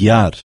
Jahr.